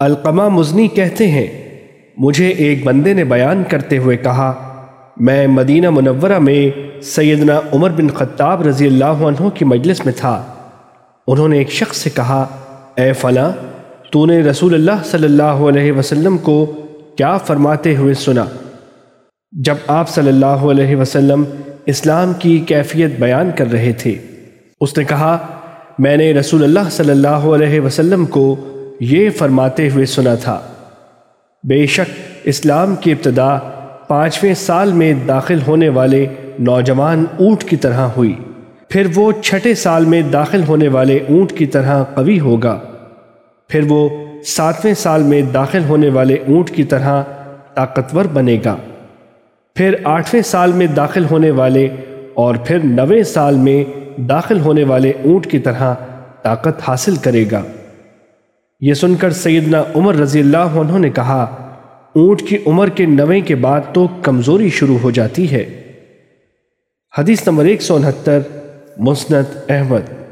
القمہ مزنی کہتے ہیں، مجھے ایک بندے نے بیان کرتے ہوئے کہا، میں مدینہ منورہ میں سیدنا عمر بن خطاب رضی اللہ عنہ کی مجلس میں تھا۔ انہوں نے ایک شخص سے کہا، اے فلاں، تو نے رسول اللہ صلی اللہ علیہ وسلم کو کیا فرماتے ہوئے سنا؟ جب آپ صلی اللہ علیہ وسلم اسلام کی کیفیت بیان کر رہے تھے، اس نے کہا، میں نے رسول اللہ صلی اللہ علیہ وسلم کو یہ فرماتے ہوئے سنا تھا، بے شک اسلام کی ابتدا پانچویں سال میں داخل ہونے والے نوجوان اونٹ کی طرح ہوئی۔ پھر وہ چھٹے سال میں داخل ہونے والے اونٹ کی طرح قوی ہوگا۔ پھر وہ ساتویں سال میں داخل ہونے والے اونٹ کی طرح طاقتور بنے گا۔ پھر آٹھویں سال میں داخل ہونے والے اور پھر نویں سال میں داخل ہونے والے اونٹ کی طرح طاقت حاصل کرے گا۔ یہ سن کر سیدنا عمر رضی اللہ عنہ نے کہا، اونٹ کی عمر کے نویں کے بعد تو کمزوری شروع ہو جاتی ہے۔ حدیث نمبر ایک سو انہتر مسنت احمد۔